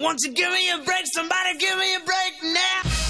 Once you give me a break, somebody give me a break now.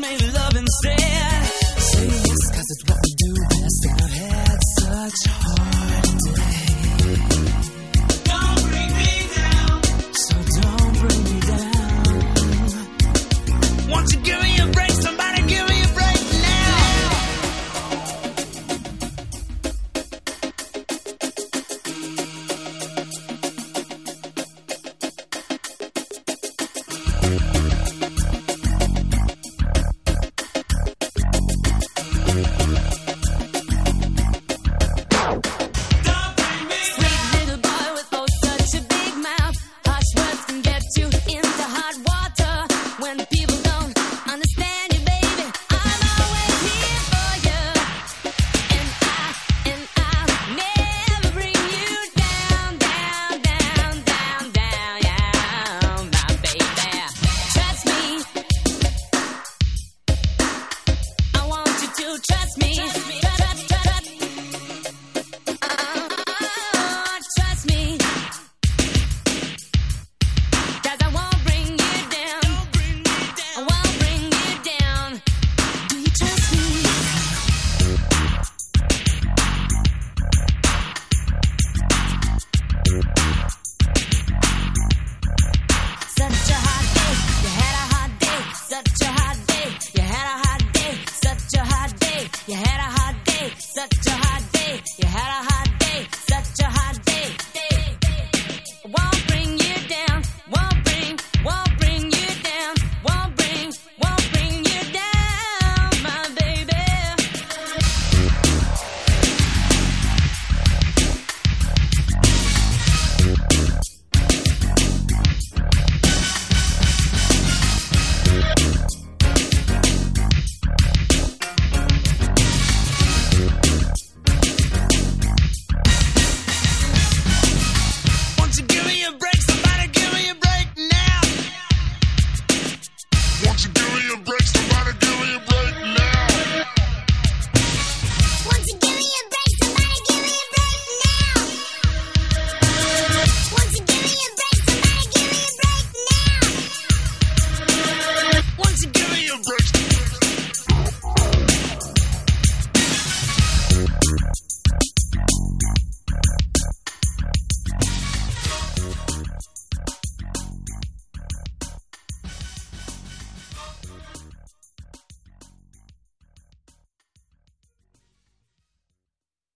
made love instead. Say yes, cause it's what we do. best. And I still had such hard day. Don't bring me down. So don't bring me down. Won't you give me a break? Somebody give me a break now. now. watching